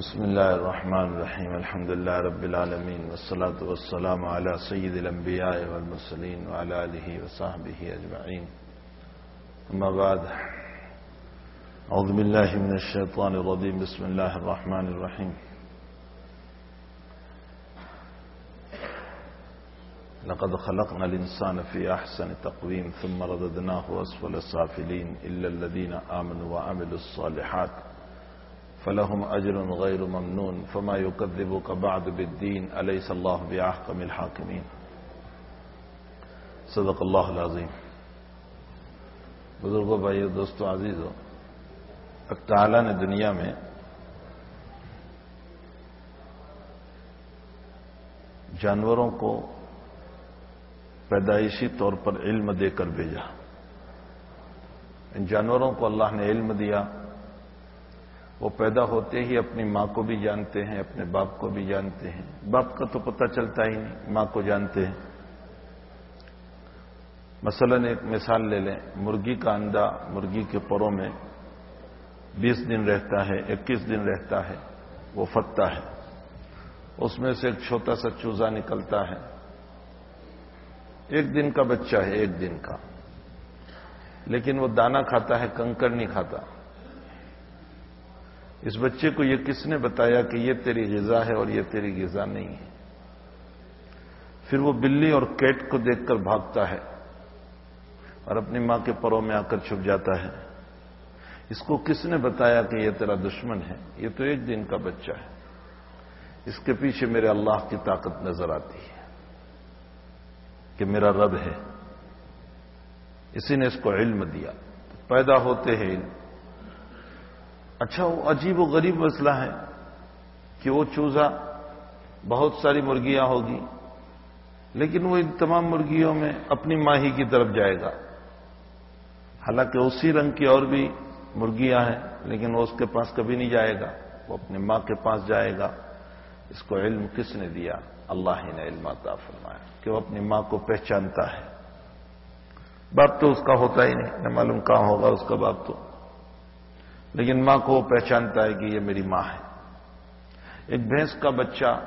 بسم الله الرحمن الرحيم. الحمد لله رب العالمين والصلاة والسلام على سيد الأنبياء والمرسلين وعلى آله وصحبه أجمعين. أما بعد أعوذ بالله من الشيطان الرجيم. بسم الله الرحمن الرحيم. لقد خلقنا الإنسان في أحسن تقويم ثم رددناه أسفل السافلين إلا الذين آمنوا وعملوا الصالحات. فلهم أجر غير ممنون فما يكذبك بعد بالدين أليس الله بأحكم الحاكمين؟ صدق اللہ العظیم بزرگوں بھائیو، دوستو، عزیزو تعالیٰ نے دنیا میں جانوروں کو پیدائشی طور پر علم دے کر بھیجا۔ ان جانوروں کو اللہ نے علم دیا۔ وہ پیدا ہوتے ہی اپنی ماں کو بھی جانتے ہیں، اپنے باپ کو بھی جانتے ہیں۔ باپ کا تو پتہ چلتا ہی نہیں، ماں کو جانتے ہیں۔ مثلا ایک مثال لے لیں۔ مرغی کا انڈا مرغی کے پروں میں بیس دن رہتا ہے، اکیس دن رہتا ہے، وہ فتتا ہے۔ اس میں سے ایک چھوٹا سا چوزا نکلتا ہے۔ ایک دن کا بچہ ہے، ایک دن کا۔ لیکن وہ دانا کھاتا ہے، کنکر نہیں کھاتا۔ اس بچے کو یہ کس نے بتایا کہ یہ تیری غذا ہے اور یہ تیری غذا نہیں ہے؟ پھر وہ بلی اور کیٹ کو دیکھ کر بھاگتا ہے اور اپنی ماں کے پروں میں آ کر چھپ جاتا ہے۔ اس کو کس نے بتایا کہ یہ تیرا دشمن ہے؟ یہ تو ایک دن کا بچہ ہے۔ اس کے پیچھے میرے اللہ کی طاقت نظر آتی ہے کہ میرا رب ہے۔ اسی نے اس کو علم دیا۔ پیدا ہوتے ہیں علم اچھا وہ عجیب و غریب مسئلہ ہے کہ وہ چوزا بہت ساری مرغیاں ہوگی، لیکن وہ ان تمام مرغیوں میں اپنی ماہی کی طرف جائے گا۔ حالانکہ اسی رنگ کی اور بھی مرغیاں ہیں، لیکن وہ اس کے پاس کبھی نہیں جائے گا، وہ اپنی ماں کے پاس جائے گا۔ اس کو علم کس نے دیا؟ اللہ ہی نے علم عطا فرمایا کہ وہ اپنی ماں کو پہچانتا ہے۔ باپ تو اس کا ہوتا ہی نہیں، نہ معلوم کہاں ہوگا، اس کا باپ تو۔ لیکن ماں کو وہ پہچانتا ہے کہ یہ میری ماں ہے۔ ایک بھینس کا بچہ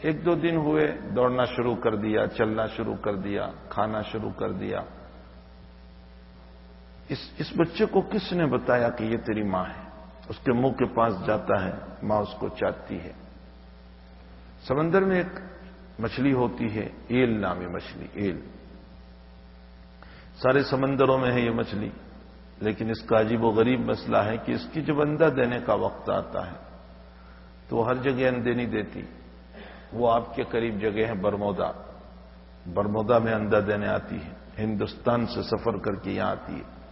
ایک دو دن ہوئے دوڑنا شروع کر دیا، چلنا شروع کر دیا، کھانا شروع کر دیا۔ اس اس بچے کو کس نے بتایا کہ یہ تیری ماں ہے؟ اس کے منہ کے پاس جاتا ہے، ماں اس کو چاہتی ہے۔ سمندر میں ایک مچھلی ہوتی ہے، ایل نامی مچھلی، ایل۔ سارے سمندروں میں ہے یہ مچھلی۔ لیکن اس کا عجیب و غریب مسئلہ ہے کہ اس کی جب اندہ دینے کا وقت آتا ہے، تو وہ ہر جگہ اندے نہیں دیتی۔ وہ آپ کے قریب جگہ ہے برمودا۔ برمودا میں اندھا دینے آتی ہے۔ ہندوستان سے سفر کر کے یہاں آتی ہے۔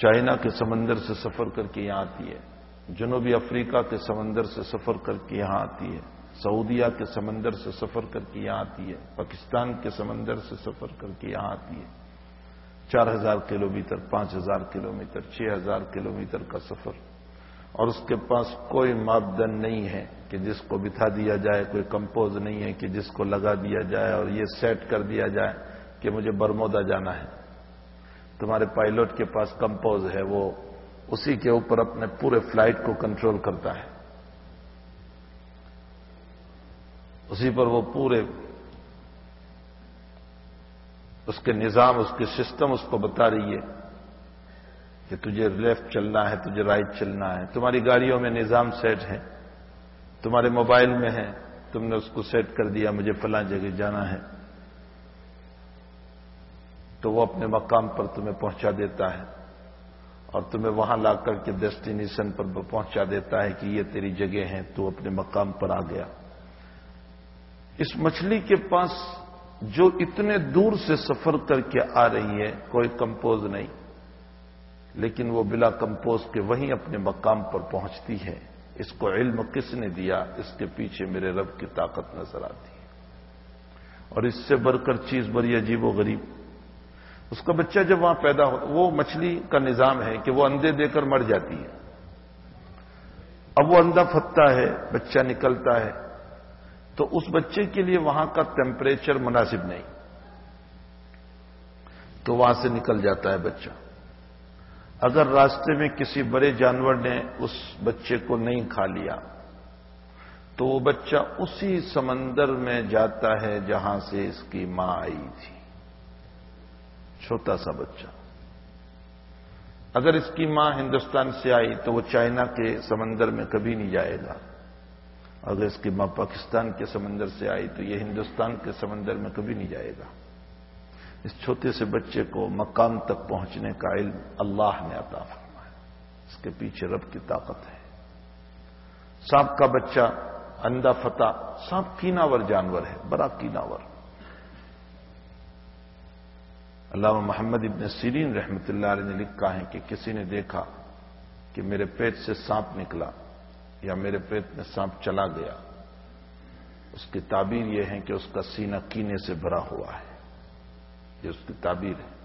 چائنا کے سمندر سے سفر کر کے یہاں آتی ہے۔ جنوبی افریقہ کے سمندر سے سفر کر کے یہاں آتی ہے۔ سعودیہ کے سمندر سے سفر کر کے یہاں آتی ہے۔ پاکستان کے سمندر سے سفر کر کے یہاں آتی ہے۔ چار ہزار کلو میٹر پانچ ہزار کلو میٹر چھ ہزار کلو میٹر کا سفر۔ اور اس کے پاس کوئی ماپدند نہیں ہے کہ جس کو بٹھا دیا جائے، کوئی کمپوز نہیں ہے کہ جس کو لگا دیا جائے اور یہ سیٹ کر دیا جائے کہ مجھے برمودا جانا ہے۔ تمہارے پائلٹ کے پاس کمپوز ہے، وہ اسی کے اوپر اپنے پورے فلائٹ کو کنٹرول کرتا ہے۔ اسی پر وہ پورے اس کے نظام، اس کے سسٹم، اس کو بتا رہی ہے کہ تجھے لیفٹ چلنا ہے، تجھے رائٹ چلنا ہے۔ تمہاری گاڑیوں میں نظام سیٹ ہے، تمہارے موبائل میں ہے، تم نے اس کو سیٹ کر دیا، مجھے فلاں جگہ جانا ہے۔ تو وہ اپنے مقام پر تمہیں پہنچا دیتا ہے اور تمہیں وہاں لا کر کے ڈیسٹینیشن پر پہنچا دیتا ہے کہ یہ تیری جگہ ہے، تو اپنے مقام پر آ گیا۔ اس مچھلی کے پاس جو اتنے دور سے سفر کر کے آ رہی ہے، کوئی کمپوز نہیں۔ لیکن وہ بلا کمپوز کے وہیں اپنے مقام پر پہنچتی ہے۔ اس کو علم کس نے دیا؟ اس کے پیچھے میرے رب کی طاقت نظر آتی ہے۔ اور اس سے بڑھ کر چیز بڑی عجیب و غریب۔ اس کا بچہ جب وہاں پیدا ہو، وہ مچھلی کا نظام ہے کہ وہ اندے دے کر مر جاتی ہے۔ اب وہ اندھا پھتتا ہے، بچہ نکلتا ہے۔ تو اس بچے کے لیے وہاں کا ٹیمپریچر مناسب نہیں۔ تو وہاں سے نکل جاتا ہے بچہ۔ اگر راستے میں کسی بڑے جانور نے اس بچے کو نہیں کھا لیا، تو وہ بچہ اسی سمندر میں جاتا ہے جہاں سے اس کی ماں آئی تھی۔ چھوٹا سا بچہ۔ اگر اس کی ماں ہندوستان سے آئی تو وہ چائنا کے سمندر میں کبھی نہیں جائے گا۔ اگر اس کی ماں پاکستان کے سمندر سے آئی تو یہ ہندوستان کے سمندر میں کبھی نہیں جائے گا۔ اس چھوٹے سے بچے کو مقام تک پہنچنے کا علم اللہ نے عطا فرمایا۔ اس کے پیچھے رب کی طاقت ہے۔ سانپ کا بچہ، اندھا فتح سانپ کیناور جانور ہے، بڑا کیناور۔ علامہ محمد ابن سیرین رحمت اللہ علیہ نے لکھا ہے کہ کسی نے دیکھا کہ میرے پیٹ سے سانپ نکلا۔ یا میرے پیٹ میں سانپ چلا گیا، اس کی تعبیر یہ ہے کہ اس کا سینہ کینے سے بھرا ہوا ہے۔ یہ اس کی تعبیر ہے۔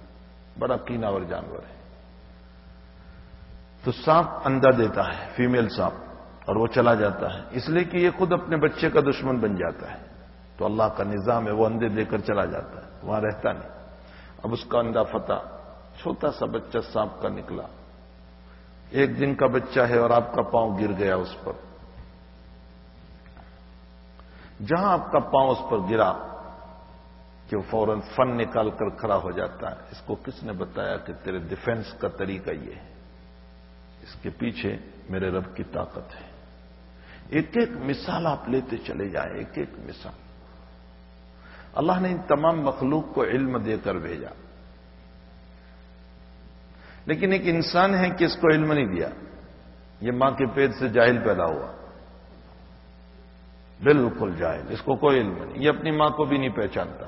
بڑا کیناور جانور ہے۔ تو سانپ اندھا دیتا ہے، فیمیل سانپ، اور وہ چلا جاتا ہے۔ اس لیے کہ یہ خود اپنے بچے کا دشمن بن جاتا ہے۔ تو اللہ کا نظام ہے، وہ اندھے دے کر چلا جاتا ہے، وہاں رہتا نہیں۔ اب اس کا اندھا فتح، چھوٹا سا بچہ سانپ کا نکلا۔ ایک دن کا بچہ ہے اور آپ کا پاؤں گر گیا اس پر۔ جہاں آپ کا پاؤں اس پر گرا، کہ وہ فوراً فن نکال کر کھڑا ہو جاتا ہے۔ اس کو کس نے بتایا کہ تیرے ڈیفنس کا طریقہ یہ ہے؟ اس کے پیچھے میرے رب کی طاقت ہے۔ ایک ایک مثال آپ لیتے چلے جائیں، ایک ایک مثال۔ اللہ نے ان تمام مخلوق کو علم دے کر بھیجا۔ لیکن ایک انسان ہے کہ اس کو علم نہیں دیا، یہ ماں کے پیٹ سے جاہل پیدا ہوا۔ بالکل جاہل، اس کو کوئی علم نہیں، یہ اپنی ماں کو بھی نہیں پہچانتا۔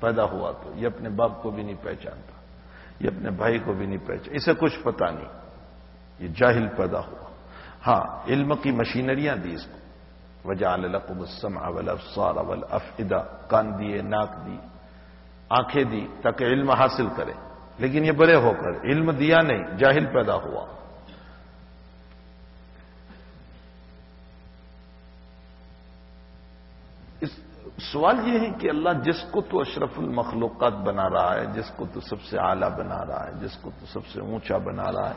پیدا ہوا تو، یہ اپنے باپ کو بھی نہیں پہچانتا، یہ اپنے بھائی کو بھی نہیں پہچان اسے کچھ پتا نہیں۔ یہ جاہل پیدا ہوا۔ ہاں علم کی مشینریاں دی اس کو۔ وجہ السمع والابصار والافئدہ، کان دیے ناک دی، آنکھیں دی، تاکہ علم حاصل کرے۔ لیکن یہ بڑے ہو کر، علم دیا نہیں، جاہل پیدا ہوا۔ اس سوال یہ ہے کہ اللہ جس کو تو اشرف المخلوقات بنا رہا ہے، جس کو تو سب سے اعلیٰ بنا رہا ہے، جس کو تو سب سے اونچا بنا رہا ہے،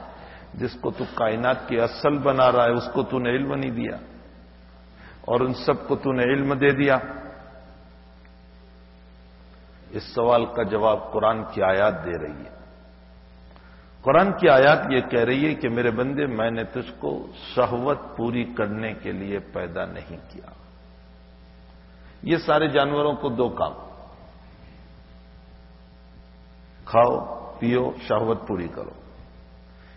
جس کو تو کائنات کی اصل بنا رہا ہے، اس کو تو نے علم نہیں دیا۔ اور ان سب کو تو نے علم دے دیا۔ اس سوال کا جواب قرآن کی آیات دے رہی ہے۔ قرآن کی آیات یہ کہہ رہی ہے کہ میرے بندے، میں نے تجھ کو شہوت پوری کرنے کے لیے پیدا نہیں کیا۔ یہ سارے جانوروں کو دو کام۔ کھاؤ، پیو، شہوت پوری کرو۔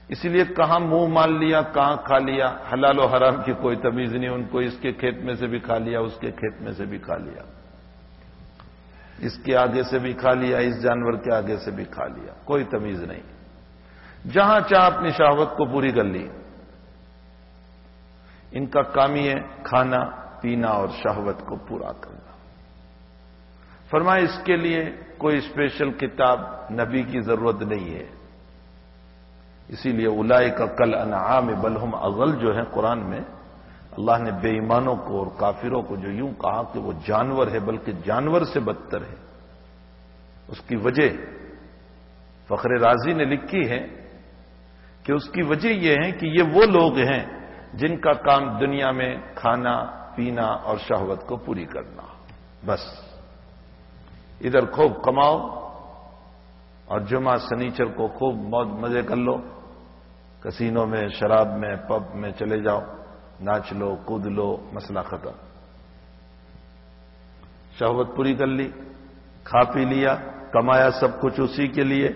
اسی لیے کہاں منہ مان لیا، کہاں کھا لیا، حلال و حرام کی کوئی تمیز نہیں، ان کو اس کے کھیت میں سے بھی کھا لیا، اس کے کھیت میں سے بھی کھا لیا۔ اس کے آگے سے بھی کھا لیا، اس جانور کے آگے سے بھی کھا لیا، کوئی تمیز نہیں۔ جہاں چاہ اپنی شہوت کو پوری کر لی۔ ان کا کام ہی ہے کھانا، پینا اور شہوت کو پورا کرنا۔ فرمائے، اس کے لیے کوئی اسپیشل کتاب نبی کی ضرورت نہیں ہے۔ اسی لیے الائے کا کل انعام بلہم اغل جو ہے قرآن میں۔ اللہ نے بے ایمانوں کو اور کافروں کو جو یوں کہا کہ وہ جانور ہے بلکہ جانور سے بدتر ہے۔ اس کی وجہ فخر راضی نے لکھی ہے کہ اس کی وجہ یہ ہے کہ یہ وہ لوگ ہیں جن کا کام دنیا میں کھانا، پینا اور شہوت کو پوری کرنا۔ بس۔ ادھر خوب کماؤ اور جمعہ سنیچر کو خوب موج مزے کر لو۔ کسینوں میں، شراب میں، پب میں چلے جاؤ۔ ناچ لو، کود لو، مسئلہ ختم۔ شہوت پوری کر لی، کھا پی لیا، کمایا سب کچھ اسی کے لیے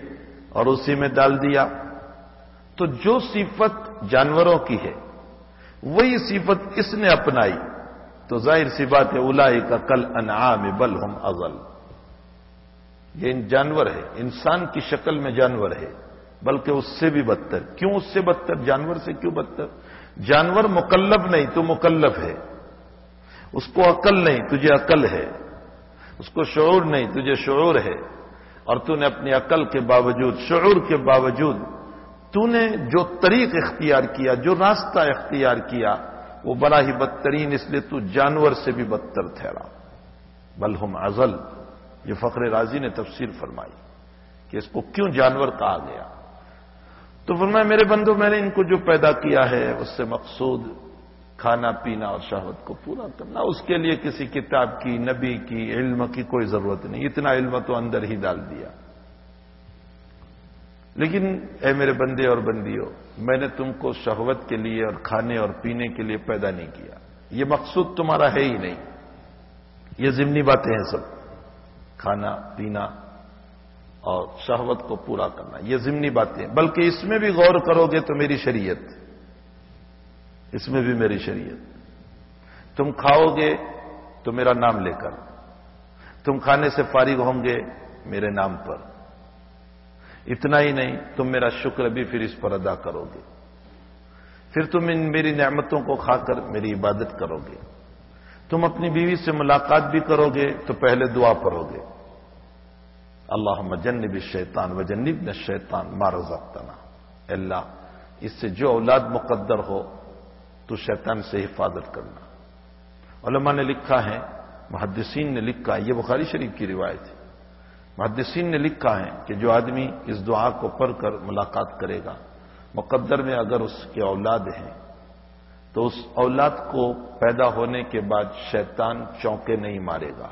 اور اسی میں ڈال دیا۔ تو جو صفت جانوروں کی ہے، وہی صفت اس نے اپنائی۔ تو ظاہر سی بات ہے الائی کا کل انعام بل ہم ازل یہ جانور ہے، انسان کی شکل میں جانور ہے، بلکہ اس سے بھی بدتر۔ کیوں اس سے بدتر؟ جانور سے کیوں بدتر؟ جانور مکلب نہیں، تو مکلب ہے۔ اس کو عقل نہیں، تجھے عقل ہے۔ اس کو شعور نہیں، تجھے شعور ہے۔ اور تو نے اپنی عقل کے باوجود، شعور کے باوجود تو نے جو طریق اختیار کیا، جو راستہ اختیار کیا، وہ بڑا ہی بدترین، اس لیے تو جانور سے بھی بدتر ٹھہرا۔ بلہم ازل یہ فخر راضی نے تفسیر فرمائی کہ اس کو کیوں جانور کہا گیا؟ تو فرمایا، میرے بندو، میں نے ان کو جو پیدا کیا ہے، اس سے مقصود کھانا، پینا اور شہوت کو پورا کرنا، اس کے لیے کسی کتاب کی، نبی کی، علم کی کوئی ضرورت نہیں، اتنا علم تو اندر ہی ڈال دیا۔ لیکن، اے میرے بندے اور بندیوں، میں نے تم کو شہوت کے لیے اور کھانے اور پینے کے لیے پیدا نہیں کیا۔ یہ مقصود تمہارا ہے ہی نہیں۔ یہ ضمنی باتیں ہیں سب۔ کھانا، پینا اور شہوت کو پورا کرنا۔ یہ ضمنی باتیں۔ بلکہ اس میں بھی غور کرو گے تو میری شریعت۔ اس میں بھی میری شریعت۔ تم کھاؤ گے تو میرا نام لے کر۔ تم کھانے سے فارغ ہوں گے میرے نام پر۔ اتنا ہی نہیں، تم میرا شکر بھی پھر اس پر ادا کرو گے۔ پھر تم ان میری نعمتوں کو کھا کر میری عبادت کرو گے۔ تم اپنی بیوی سے ملاقات بھی کرو گے تو پہلے دعا پڑھو گے۔ اللہ مجنب شیطان و جنب نے شیطان مارزانا اللہ اس سے جو اولاد مقدر ہو، تو شیطان سے حفاظت کرنا۔ علماء نے لکھا ہے، محدثین نے لکھا ہے، یہ بخاری شریف کی روایت ہے۔ محدثین نے لکھا ہے کہ جو آدمی اس دعا کو پڑھ کر ملاقات کرے گا، مقدر میں اگر اس کے اولاد ہیں، تو اس اولاد کو پیدا ہونے کے بعد شیطان چونکے نہیں مارے گا،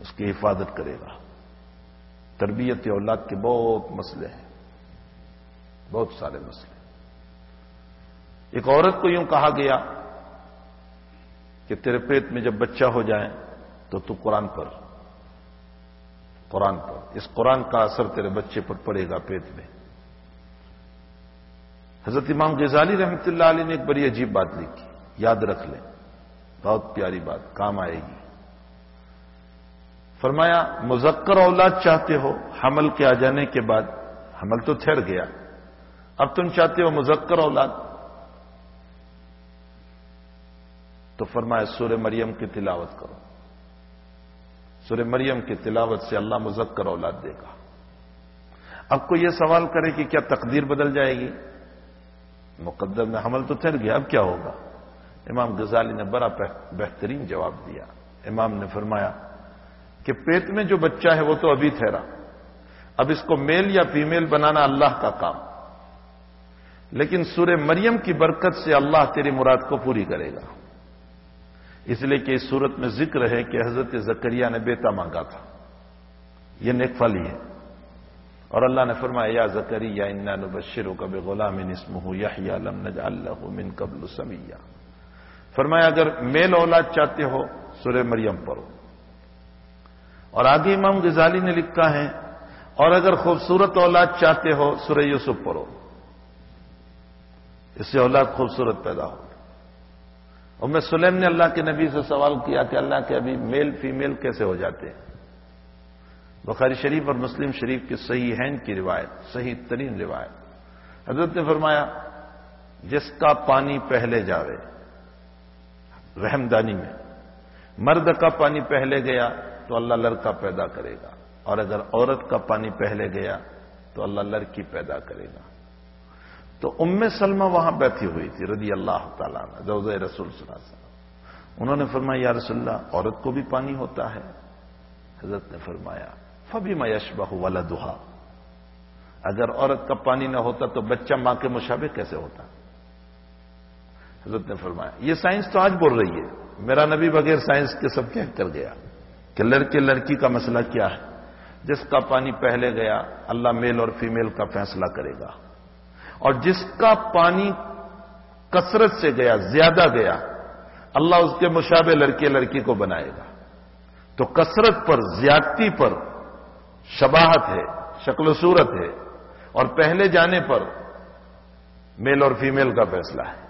اس کی حفاظت کرے گا۔ تربیت اولاد کے بہت مسئلے ہیں۔ بہت سارے مسئلے۔ ایک عورت کو یوں کہا گیا کہ تیرے پیٹ میں جب بچہ ہو جائے تو تو قرآن پر قرآن پر اس قرآن کا اثر تیرے بچے پر پڑے گا پیٹ میں۔ حضرت امام غزالی رحمت اللہ علیہ نے ایک بڑی عجیب بات لکھی۔ یاد رکھ لیں۔ بہت پیاری بات۔ کام آئے گی۔ فرمایا، مذکر اولاد چاہتے ہو، حمل کے آ جانے کے بعد حمل تو ٹھہر گیا۔ اب تم چاہتے ہو مذکر اولاد؟ تو فرمایا، سورہ مریم کی تلاوت کرو۔ سورہ مریم کی تلاوت سے اللہ مذکر اولاد دے گا۔ اب کو یہ سوال کرے کہ کیا تقدیر بدل جائے گی؟ مقدر میں حمل تو ٹھہر گیا، اب کیا ہوگا؟ امام غزالی نے بڑا بہترین جواب دیا۔ امام نے فرمایا کہ پیٹ میں جو بچہ ہے وہ تو ابھی ٹھہرا۔ اب اس کو میل یا فیمیل بنانا اللہ کا کام۔ لیکن سورہ مریم کی برکت سے اللہ تیری مراد کو پوری کرے گا۔ اس لیے کہ اس صورت میں ذکر ہے کہ حضرت زکریہ نے بیٹا مانگا تھا۔ یہ نیک فلی ہے۔ اور اللہ نے فرمایا، یا زکری یا انا نبشرو کب غلام نسم ہوں یا نج اللہ من قبل سمیہ۔ فرمایا، اگر میل اولاد چاہتے ہو، سورہ مریم پڑھو۔ اور آگے امام غزالی نے لکھا ہے، اور اگر خوبصورت اولاد چاہتے ہو، سورہ یوسف پڑھو۔ اس سے اولاد خوبصورت پیدا ہو ام سلیم نے اللہ کے نبی سے سوال کیا کہ اللہ کے ابھی میل، فیمیل کیسے ہو جاتے ہیں؟ بخاری شریف اور مسلم شریف کی صحیح ہینڈ کی روایت، صحیح ترین روایت۔ حضرت نے فرمایا، جس کا پانی پہلے جاوے، رحمدانی میں، مرد کا پانی پہلے گیا تو اللہ لڑکا پیدا کرے گا۔ اور اگر عورت کا پانی پہلے گیا تو اللہ لڑکی پیدا کرے گا۔ تو ام سلمہ وہاں بیٹھی ہوئی تھی، رضی اللہ تعالیٰ روز رسول صلی اللہ علیہ وسلم۔ انہوں نے فرمایا، یا رسول اللہ، عورت کو بھی پانی ہوتا ہے؟ حضرت نے فرمایا فبی میشبہ والا دہا اگر عورت کا پانی نہ ہوتا تو بچہ ماں کے مشابہ کیسے ہوتا؟ حضرت نے فرمایا، یہ سائنس تو آج بول رہی ہے، میرا نبی بغیر سائنس کے سب کہہ کر گیا۔ کہ لڑکے لڑکی کا مسئلہ کیا ہے؟ جس کا پانی پہلے گیا، اللہ میل اور فیمیل کا فیصلہ کرے گا۔ اور جس کا پانی کثرت سے گیا، زیادہ گیا، اللہ اس کے مشابہ لڑکے لڑکی کو بنائے گا۔ تو کثرت پر، زیادتی پر شباہت ہے، شکل و صورت ہے۔ اور پہلے جانے پر میل اور فیمیل کا فیصلہ ہے۔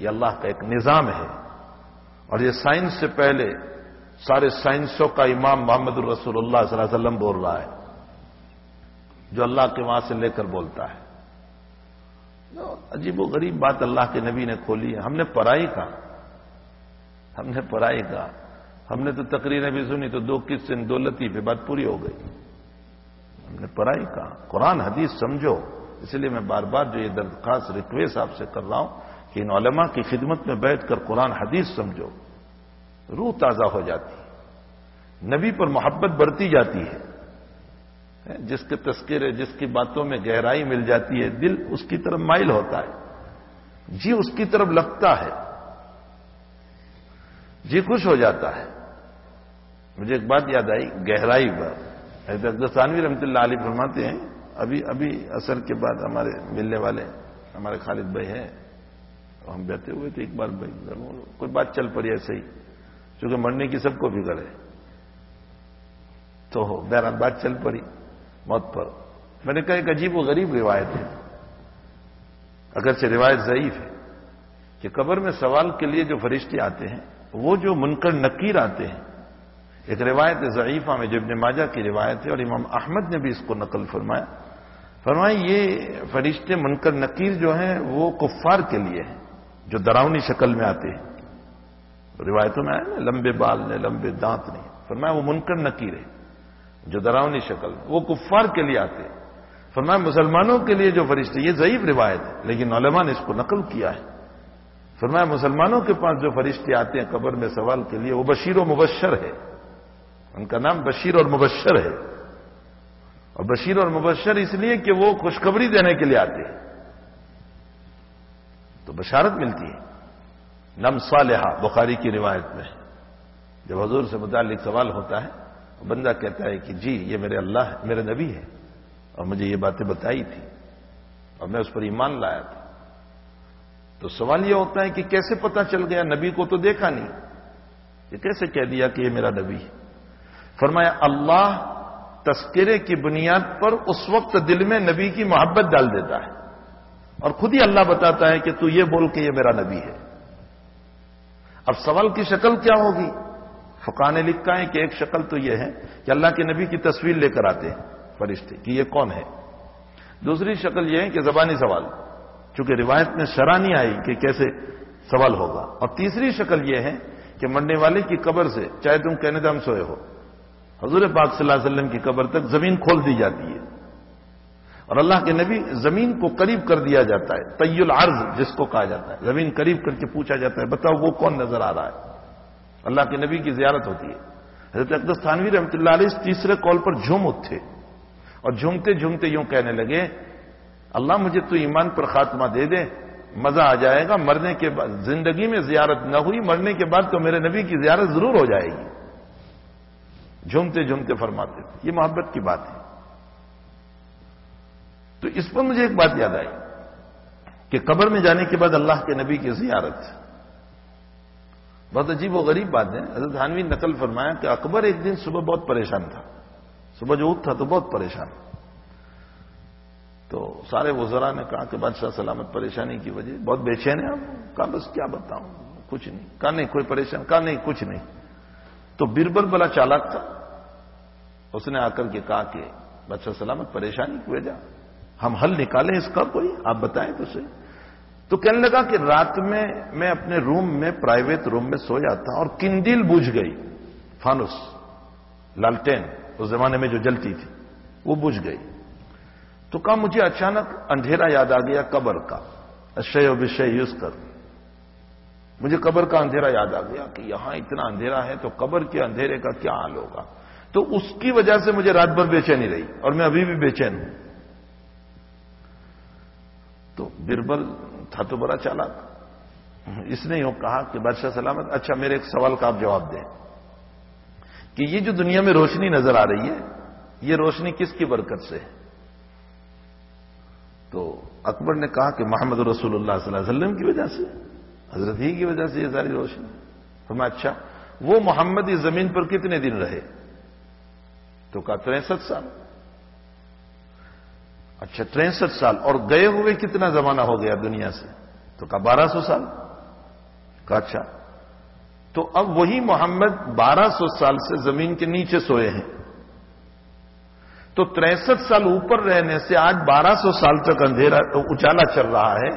یہ اللہ کا ایک نظام ہے۔ اور یہ سائنس سے پہلے سارے سائنسوں کا امام محمد الرسول اللہ صلی اللہ علیہ وسلم بول رہا ہے، جو اللہ کے وہاں سے لے کر بولتا ہے۔ عجیب و غریب بات اللہ کے نبی نے کھولی ہے۔ ہم نے پڑھائی کا۔ ہم نے پڑھائی کا۔ ہم نے تو تقریر بھی سنی، تو دو کس سے دو لطیفے بات پوری ہو گئی۔ ہم نے پڑھائی کا۔ قرآن، حدیث سمجھو۔ اس لیے میں بار بار جو یہ درخواست ریکویسٹ آپ سے کر رہا ہوں کہ ان علماء کی خدمت میں بیٹھ کر قرآن، حدیث سمجھو۔ روح تازہ ہو جاتی نبی پر محبت بڑھتی جاتی ہے۔ جس کے تذکرے، جس کی باتوں میں گہرائی مل جاتی ہے، دل اس کی طرف مائل ہوتا ہے۔ جی اس کی طرف لگتا ہے۔ جی خوش ہو جاتا ہے۔ مجھے ایک بات یاد آئی، گہرائی پر ثانوی رحمت اللہ علی فرماتے ہیں، ابھی ابھی اثر کے بعد ہمارے ملنے والے، ہمارے خالد بھائی ہیں۔ ہم بیٹھے ہوئے تھے، ایک بار بھائی کوئی بات چل پڑی ایسے ہی۔ چونکہ مرنے کی سب کو بھی کرے تو بہرحال بات چل پڑی، موت پر۔ میں نے کہا، ایک عجیب و غریب روایت ہے۔ اگرچہ روایت ضعیف ہے کہ قبر میں سوال کے لیے جو فرشتے آتے ہیں، وہ جو منکر نکیر آتے ہیں۔ ایک روایت ضعیفہ میں جو ابن ماجہ کی روایت ہے اور امام احمد نے بھی اس کو نقل فرمایا۔ فرمایا، یہ فرشتے منکر نکیر جو ہیں، وہ کفار کے لیے ہیں، جو دراؤنی شکل میں آتے ہیں۔ روایتوں میں آئے نا، لمبے بال نے، لمبے دانت نہیں فرمایا وہ منکر نکیر ہے جو دراؤنی شکل، وہ کفار کے لیے آتے۔ فرمایا مسلمانوں کے لیے جو فرشتے، یہ ضعیف روایت ہے، لیکن علماء نے اس کو نقل کیا ہے۔ فرمایا مسلمانوں کے پاس جو فرشتے آتے ہیں قبر میں سوال کے لیے، وہ بشیر و مبشر ہے۔ ان کا نام بشیر اور مبشر ہے۔ اور بشیر اور مبشر اس لیے کہ وہ خوشخبری دینے کے لیے آتے ہیں۔ تو بشارت ملتی ہے۔ نم صالحہ، بخاری کی روایت میں۔ جب حضور سے متعلق سوال ہوتا ہے بندہ کہتا ہے کہ جی یہ میرے اللہ ہے، میرے نبی ہے اور مجھے یہ باتیں بتائی تھی۔ اور میں اس پر ایمان لایا تھا۔ تو سوال یہ ہوتا ہے کہ کیسے پتا چل گیا، نبی کو تو دیکھا نہیں۔ یہ کیسے کہہ دیا کہ یہ میرا نبی ہے؟ فرمایا، اللہ تذکرے کی بنیاد پر اس وقت دل میں نبی کی محبت ڈال دیتا ہے۔ اور خود ہی اللہ بتاتا ہے کہ تو یہ بول کے یہ میرا نبی ہے۔ اب سوال کی شکل کیا ہوگی؟ فقہ نے لکھا ہے کہ ایک شکل تو یہ ہے کہ اللہ کے نبی کی تصویر لے کر آتے ہیں فرشتے کہ یہ کون ہے؟ دوسری شکل یہ ہے کہ زبانی سوال، چونکہ روایت میں شرح نہیں آئی کہ کیسے سوال ہوگا۔ اور تیسری شکل یہ ہے کہ مرنے والے کی قبر سے، چاہے تم کہنے دم سوئے ہو، حضور پاک صلی اللہ علیہ وسلم کی قبر تک زمین کھول دی جاتی ہے۔ اور اللہ کے نبی زمین کو قریب کر دیا جاتا ہے، طی العرض جس کو کہا جاتا ہے۔ زمین قریب کر کے پوچھا جاتا ہے، بتاؤ وہ کون نظر آ رہا ہے؟ اللہ کے نبی کی زیارت ہوتی ہے۔ حضرت اقدس تھانوی رحمۃ اللہ علیہ تیسرے کال پر جھوم اٹھے اور جھومتے جھومتے یوں کہنے لگے، اللہ مجھے تو ایمان پر خاتمہ دے دے، مزہ آ جائے گا، مرنے کے بعد، زندگی میں زیارت نہ ہوئی، مرنے کے بعد تو میرے نبی کی زیارت ضرور ہو جائے گی۔ جھومتے جھومتے فرماتے تھے، یہ محبت کی بات ہے۔ تو اس پر مجھے ایک بات یاد آئی کہ قبر میں جانے کے بعد اللہ کے نبی کی زیارت بہت عجیب و غریب بات ہے۔ حضرت حانوی نقل فرمایا کہ اکبر ایک دن صبح بہت پریشان تھا۔ صبح جو اٹھ تھا تو بہت پریشان۔ تو سارے وزرا نے کہا کہ بادشاہ سلامت پریشانی کی وجہ، بہت بے چین ہے کہا بس کیا بتاؤں، کچھ نہیں۔ کہا نہیں، کوئی پریشان، کہا نہیں، کچھ نہیں۔ تو بربل بلا چالاک تھا۔ اس نے آ کر کے کہا کہ بادشاہ سلامت پریشانی کی وجہ۔ ہم حل نکالیں اس کا کوئی؟ آپ بتائیں تو صحیح۔ تو کہنے لگا کہ رات میں میں اپنے روم میں پرائیویٹ روم میں سو جاتا اور کندل بوجھ گئی۔ فانوس، لالٹین، اس زمانے میں جو جلتی تھی، وہ بوجھ گئی۔ تو کہا مجھے اچانک اندھیرا یاد آ گیا قبر کا۔ اشے و بشے یوز کر۔ مجھے قبر کا اندھیرا یاد آ گیا کہ یہاں اتنا اندھیرا ہے تو قبر کے اندھیرے کا کیا حال ہوگا؟ تو اس کی وجہ سے مجھے رات بھر بے چینی رہی اور میں ابھی بھی بے چین ہوں۔ بربل تھا تو بڑا چالا اس نے یوں کہا کہ بادشاہ سلامت اچھا میرے ایک سوال کا آپ جواب دیں۔ کہ یہ جو دنیا میں روشنی نظر آ رہی ہے، یہ روشنی کس کی برکت سے ہے؟ تو اکبر نے کہا کہ محمد رسول اللہ صلی اللہ علیہ وسلم کی وجہ سے، حضرت ہی کی وجہ سے یہ ساری روشنی۔ تو میں اچھا وہ محمد اس زمین پر کتنے دن رہے؟ تو کہا تریسٹھ سال۔ اچھا تریسٹھ سال۔ اور گئے ہوئے کتنا زمانہ ہو گیا دنیا سے؟ تو کہا بارہ سو سال۔ کہا اچھا۔ تو اب وہی محمد بارہ سو سال سے زمین کے نیچے سوئے ہیں۔ تو تریسٹھ سال اوپر رہنے سے آج بارہ سو سال تک اندھیرا، اجالا چل رہا ہے۔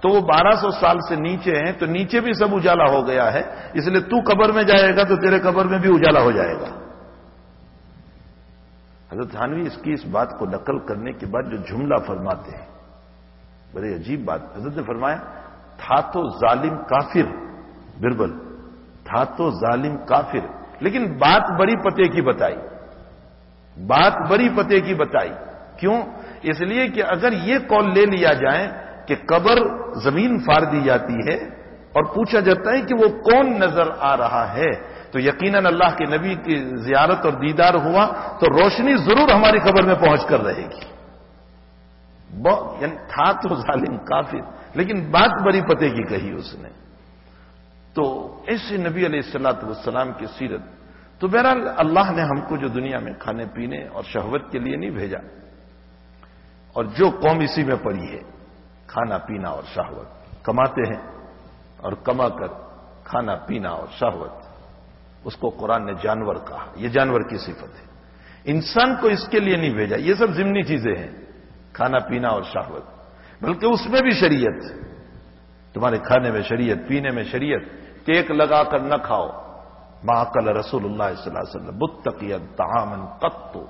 تو وہ بارہ سو سال سے نیچے ہیں، تو نیچے بھی سب اجالا ہو گیا ہے۔ اس لیے تو قبر میں جائے گا تو تیرے قبر میں بھی اجالا ہو جائے گا۔ حضرت تھانوی اس کی اس بات کو نقل کرنے کے بعد جو جملہ فرماتے ہیں، بڑی عجیب بات۔ حضرت نے فرمایا، تھا تو ظالم کافر، بربل، تھا تو ظالم کافر۔ لیکن بات بڑی پتے کی بتائی۔ بات بری پتے کی بتائی۔ کیوں؟ اس لیے کہ اگر یہ کال لے لیا جائے کہ قبر زمین فار دی جاتی ہے اور پوچھا جاتا ہے کہ وہ کون نظر آ رہا ہے تو یقیناً اللہ کے نبی کی زیارت اور دیدار ہوا تو روشنی ضرور ہماری خبر میں پہنچ کر رہے گی۔ یعنی تھا تو ظالم کافی لیکن بات بری پتے کی کہی اس نے۔ تو ایسے نبی علیہ السلاۃ والسلام کی سیرت، تو بہرحال اللہ نے ہم کو جو دنیا میں کھانے پینے اور شہوت کے لیے نہیں بھیجا، اور جو قوم اسی میں پڑی ہے، کھانا پینا اور شہوت، کماتے ہیں اور کما کر کھانا پینا اور شہوت۔ اس کو قرآن نے جانور کہا۔ یہ جانور کی صفت ہے۔ انسان کو اس کے لیے نہیں بھیجا۔ یہ سب ضمنی چیزیں ہیں۔ کھانا پینا اور شہوت۔ بلکہ اس میں بھی شریعت۔ تمہارے کھانے میں شریعت، پینے میں شریعت۔ ٹیک لگا کر نہ کھاؤ۔ کل رسول اللہ صلی اللہ علیہ وسلم۔ بتقیت تعامن قطو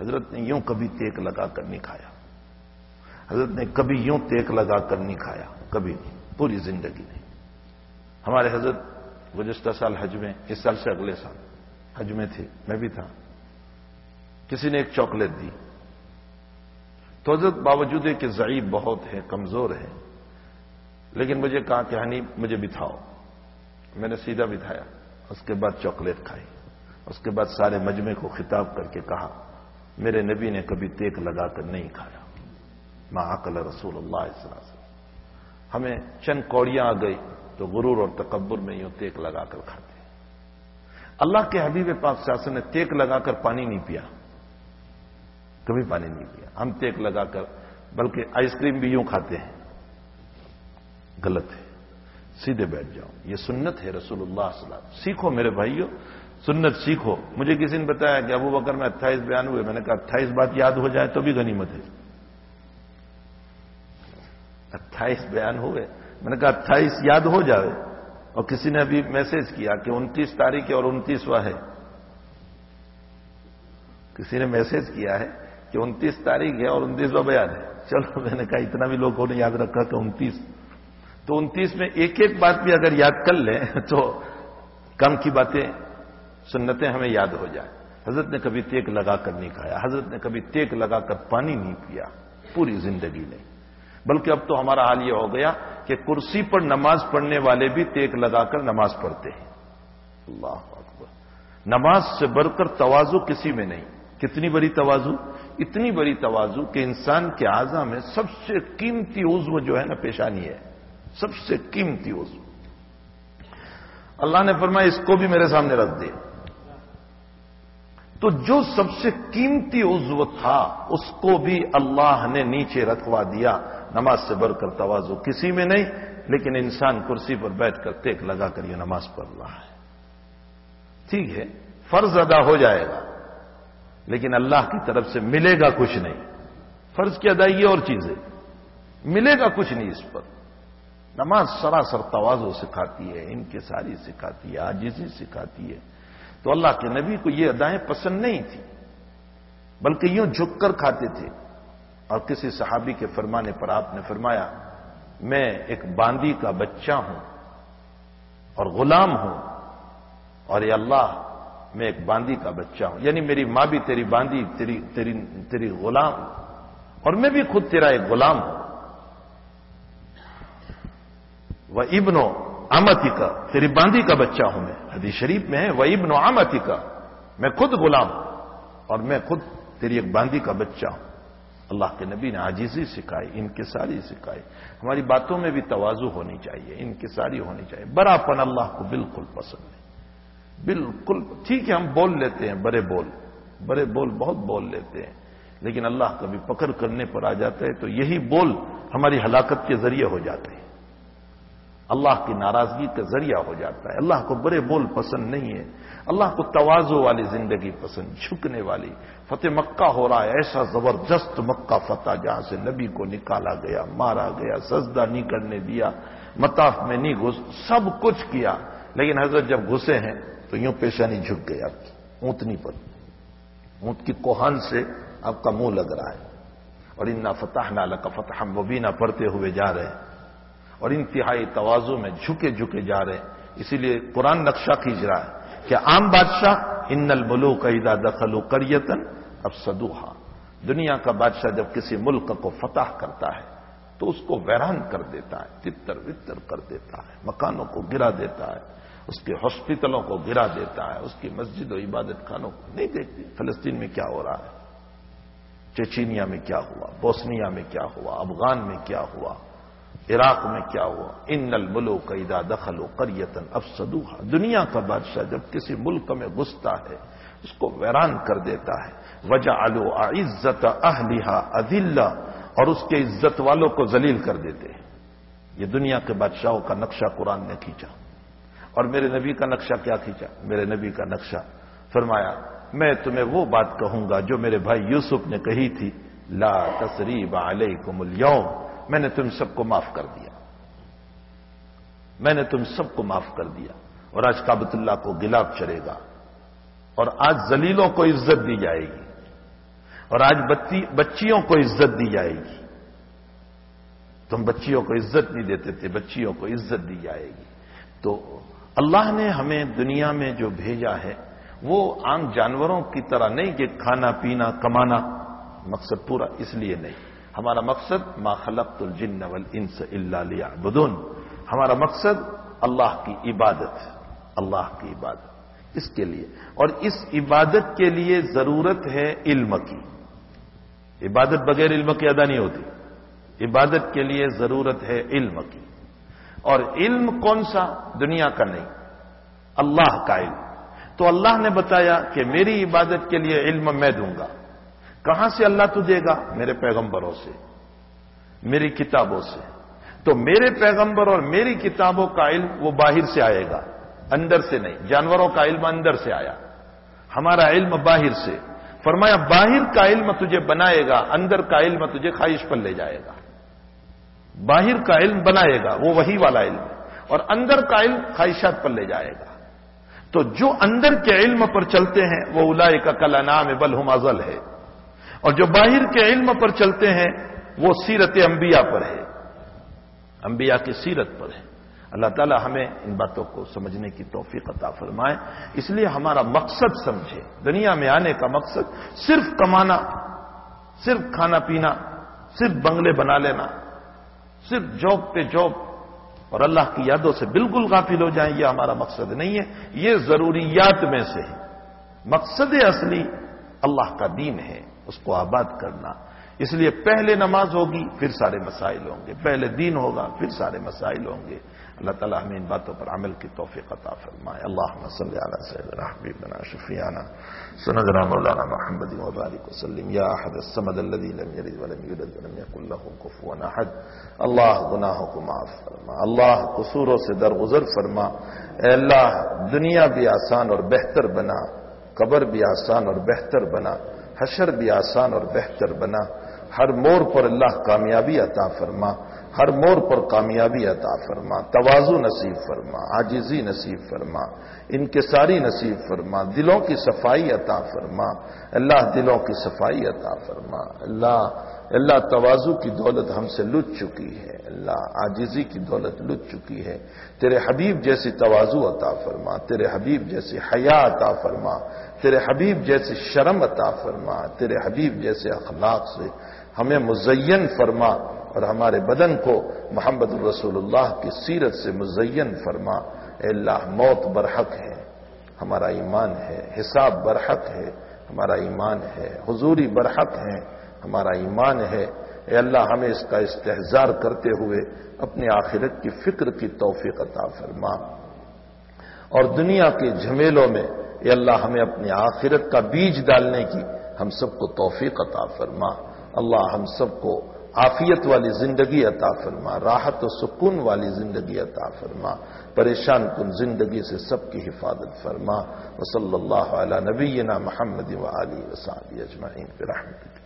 حضرت نے یوں کبھی تیک لگا کر نہیں کھایا۔ حضرت نے کبھی یوں تیک لگا کر نہیں کھایا۔ کبھی نہیں۔ پوری زندگی نہیں۔ ہمارے حضرت گزشتہ سال حج میں، اس سال سے اگلے سال حج میں تھے، میں بھی تھا۔ کسی نے ایک چاکلیٹ دی۔ تو حضرت باوجود ہے کہ ضعیف بہت ہے، کمزور ہے، لیکن مجھے کہا کہ ہنی، مجھے بٹھاؤ۔ میں نے سیدھا بٹھایا، اس کے بعد چاکلیٹ کھائی۔ اس کے بعد سارے مجمے کو خطاب کر کے کہا، میرے نبی نے کبھی تیک لگا کر نہیں کھایا۔ ماں عقل رسول اللہ سے ہمیں چند کوڑیاں آ گئی تو غرور اور تکبر میں یوں تیک لگا کر کھاتے اللہ کے حبیب پاک شاسن نے تیک لگا کر پانی نہیں پیا۔ کبھی پانی نہیں پیا۔ ہم تیک لگا کر، بلکہ آئس کریم بھی یوں کھاتے ہیں۔ غلط ہے۔ سیدھے بیٹھ جاؤ۔ یہ سنت ہے رسول اللہ صلی اللہ علیہ وسلم۔ سیکھو میرے بھائیو، سنت سیکھو۔ مجھے کسی نے بتایا کہ ابو بکر میں اٹھائیس بیان ہوئے۔ میں نے کہا اٹھائیس بات یاد ہو جائے تو بھی غنیمت ہے۔ اٹھائیس بیان ہوئے۔ میں نے کہا، اٹھائیس یاد ہو جائے اور کسی نے ابھی میسج کیا کہ انتیس تاریخ اور انتیسواں ہے۔ کسی نے میسج کیا ہے کہ انتیس تاریخ ہے اور انتیسواں بیان ہے۔ چلو، میں نے کہا، اتنا بھی لوگوں نے یاد رکھا کہ انتیس۔ تو انتیس میں ایک ایک بات بھی اگر یاد کر لیں تو کم کی باتیں، سنتیں ہمیں یاد ہو جائیں۔ حضرت نے کبھی تیک لگا کر نہیں کھایا، حضرت نے کبھی تیک لگا کر پانی نہیں پیا، پوری زندگی نہیں۔ بلکہ اب تو ہمارا حال یہ ہو گیا کہ کرسی پر نماز پڑھنے والے بھی تیک لگا کر نماز پڑھتے ہیں۔ اللہ اکبر۔ نماز سے بڑھ کر توازو کسی میں نہیں۔ کتنی بڑی توازو اتنی بڑی توازو کہ انسان کے اعضا میں سب سے قیمتی عضو جو ہے نا پیشانی ہے۔ سب سے قیمتی عضو۔ اللہ نے فرمایا، اس کو بھی میرے سامنے رکھ دے۔ تو جو سب سے قیمتی عضو تھا، اس کو بھی اللہ نے نیچے رکھوا دیا۔ نماز سے بڑھ کر توازو کسی میں نہیں، لیکن انسان کرسی پر بیٹھ کر ٹیک لگا کر یہ نماز پڑھ رہا ہے۔ ٹھیک ہے، فرض ادا ہو جائے گا، لیکن اللہ کی طرف سے ملے گا کچھ نہیں۔ فرض کی ادائیگی اور چیزیں، ملے گا کچھ نہیں اس پر۔ نماز سراسر توازو سکھاتی ہے، ان کے ساری سکھاتی ہے آجزی سکھاتی ہے۔ تو اللہ کے نبی کو یہ ادائیں پسند نہیں تھی بلکہ یوں جھک کر کھاتے تھے۔ اور کسی صحابی کے فرمانے پر آپ نے فرمایا، میں ایک باندی کا بچہ ہوں اور غلام ہوں اور یہ اللہ، میں ایک باندی کا بچہ ہوں۔ یعنی میری ماں بھی تیری باندی، تیری تیری تیری غلام، اور میں بھی خود تیرا ایک غلام ہوں۔ وہ ابن و آمتی کا تیری باندی کا بچہ ہوں میں، حدیث شریف میں ہے وہ ابن و آمتی کا میں خود غلام ہوں اور میں خود تیری ایک باندی کا بچہ ہوں۔ اللہ کے نبی نے عاجزی سکھائی، ان کے ساری سکھائی۔ ہماری باتوں میں بھی توازو ہونی چاہیے، ان ساری ہونی چاہیے۔ بڑا پن اللہ کو بالکل پسند نہیں۔ بالکل، ٹھیک ہے، ہم بول لیتے ہیں، بڑے بول۔ بڑے بول بہت بول لیتے ہیں، لیکن اللہ کبھی پکڑ کرنے پر آ جاتا ہے تو یہی بول ہماری ہلاکت کے ذریعے ہو جاتے ہیں۔ اللہ کی ناراضگی کا ذریعہ ہو جاتا ہے۔ اللہ کو بڑے بول پسند نہیں ہے۔ اللہ کو توازو والی زندگی پسند، جھکنے والی۔ فتح مکہ ہو رہا ہے، ایسا زبردست مکہ فتح جہاں سے نبی کو نکالا گیا، مارا گیا، سجدہ نہیں کرنے دیا متاف میں نہیں گھس، سب کچھ کیا۔ لیکن حضرت جب گھسے ہیں تو یوں پیشانی جھک گیا اونتنی پر اونت کی کوہان سے آپ کا منہ لگ رہا ہے۔ اور ان فتح نہ کا فتح مبینہ پڑھتے ہوئے جا رہے ہیں۔ اور انتہائی توازو میں جھکے جھکے جا رہے ہیں۔ اسی لیے قرآن نقشہ کھینچ رہا ہے کہ عام بادشاہ، ان الملو کا ادا دخل و کریتن اب سدوہا دنیا کا بادشاہ جب کسی ملک کو فتح کرتا ہے، تو اس کو ویران کر دیتا ہے، تتر وتر کر دیتا ہے، مکانوں کو گرا دیتا ہے، اس کے ہاسپٹلوں کو گرا دیتا ہے، اس کی مسجد و عبادت خانوں کو۔ نہیں دیکھتی، فلسطین میں کیا ہو رہا ہے؟ چیچینیا میں کیا ہوا؟ بوسنیا میں کیا ہوا؟ افغان میں کیا ہوا؟ عراق میں کیا ہوا؟ ان نل ملو قیدا دخل و کریتن اب دنیا کا بادشاہ جب کسی ملک میں گھستا ہے، اس کو ویران کر دیتا ہے۔ وجہ آلو عزت اہلیہ عدل اور اس کے عزت والوں کو ذلیل کر دیتے ہیں۔ یہ دنیا کے بادشاہوں کا نقشہ قرآن نے کھینچا۔ اور میرے نبی کا نقشہ کیا کھینچا؟ میرے نبی کا نقشہ۔ فرمایا، میں تمہیں وہ بات کہوں گا جو میرے بھائی یوسف نے کہی تھی، لا تصریب علیکم اليوم۔ میں نے تم سب کو معاف کر دیا۔ میں نے تم سب کو معاف کر دیا۔ اور آج کابت اللہ کو گلاب چڑھے گا۔ اور آج زلیلوں کو عزت دی جائے گی۔ اور آج بچیوں کو عزت دی جائے گی۔ تم بچیوں کو عزت نہیں دیتے تھے، بچیوں کو عزت دی جائے گی۔ تو اللہ نے ہمیں دنیا میں جو بھیجا ہے، وہ عام جانوروں کی طرح نہیں کہ کھانا پینا، کمانا، مقصد پورا اس لیے نہیں۔ ہمارا مقصد ما خلقت الجن والانس الا ليعبدون۔ ہمارا مقصد اللہ کی عبادت، اللہ کی عبادت۔ اس کے لیے۔ اور اس عبادت کے لیے ضرورت ہے علم کی۔ عبادت بغیر علم کی ادا نہیں ہوتی۔ عبادت کے لیے ضرورت ہے علم کی۔ اور علم کون سا؟ دنیا کا نہیں۔ اللہ کا علم۔ تو اللہ نے بتایا کہ میری عبادت کے لیے علم میں دوں گا۔ کہاں سے اللہ تو دے گا؟ میرے پیغمبروں سے، میری کتابوں سے۔ تو میرے پیغمبر اور میری کتابوں کا علم وہ باہر سے آئے گا، اندر سے نہیں۔ جانوروں کا علم اندر سے آیا۔ ہمارا علم باہر سے۔ فرمایا، باہر کا علم تجھے بنائے گا، اندر کا علم تجھے خواہش پر لے جائے گا۔ باہر کا علم بنائے گا، وہ وہی والا علم اور اندر کا علم خواہشات پر لے جائے گا۔ تو جو اندر کے علم پر چلتے ہیں، وہ الاائے کا کلا نام بل ازل ہے۔ اور جو باہر کے علم پر چلتے ہیں، وہ سیرت انبیاء پر ہے۔ انبیاء کی سیرت پر ہے۔ اللہ تعالی ہمیں ان باتوں کو سمجھنے کی توفیق عطا فرمائے۔ اس لیے ہمارا مقصد سمجھے۔ دنیا میں آنے کا مقصد صرف کمانا، صرف کھانا پینا، صرف بنگلے بنا لینا، صرف جاب پہ جاب اور اللہ کی یادوں سے بالکل غافل ہو جائیں، یہ ہمارا مقصد نہیں ہے۔ یہ ضروریات میں سے ہے۔ مقصد اصلی اللہ کا دین ہے۔ اس کو آباد کرنا۔ اس لیے پہلے نماز ہوگی، پھر سارے مسائل ہوں گے۔ پہلے دین ہوگا، پھر سارے مسائل ہوں گے۔ اللہ تعالیٰ ہمیں ان باتوں پر عمل کی توفیق عطا فرمائے۔ اللہ صلی علی سیدنا حبیبنا شفیانا سندنا مولانا محمد وبارک وسلم، یا احد الصمد الذي لم يلد ولم يولد ولم يكن له كفوا احد۔ اللہ گناہوں کو معاف فرما، اللہ قصوروں سے درگزر فرما۔ اے اللہ، دنیا بھی آسان اور بہتر بنا، قبر بھی آسان اور بہتر بنا۔ حشر بھی آسان اور بہتر بنا۔ ہر موڑ پر اللہ کامیابی عطا فرما۔ ہر موڑ پر کامیابی عطا فرما۔ توازو نصیب فرما آجزی نصیب فرما۔ ان کے ساری نصیب فرما۔ دلوں کی صفائی عطا فرما۔ اللہ دلوں کی صفائی عطا فرما۔ اللہ اللہ توازو کی دولت ہم سے لٹ چکی ہے۔ اللہ آجزی کی دولت لٹ چکی ہے۔ تیرے حبیب جیسی توازو عطا فرما۔ تیرے حبیب جیسی حیا عطا فرما۔ تیرے حبیب جیسے شرم عطا فرما، تیرے حبیب جیسے اخلاق سے ہمیں مزین فرما اور ہمارے بدن کو محمد الرسول اللہ کی سیرت سے مزین فرما۔ اے اللہ، موت برحق ہے، ہمارا ایمان ہے، حساب برحق ہے، ہمارا ایمان ہے، حضوری برحق ہے، ہمارا ایمان ہے۔ اے اللہ، ہمیں اس کا استحزار کرتے ہوئے اپنی آخرت کی فکر کی توفیق عطا فرما۔ اور دنیا کے جھمیلوں میں اے اللہ، ہمیں اپنی آخرت کا بیج ڈالنے کی ہم سب کو توفیق عطا فرما۔ اللہ، ہم سب کو عافیت والی زندگی عطا فرما، راحت و سکون والی زندگی عطا فرما، پریشان کن زندگی سے سب کی حفاظت فرما۔ وصلی اللہ علی نبینا محمد و علی وسعد اجمعین رحمت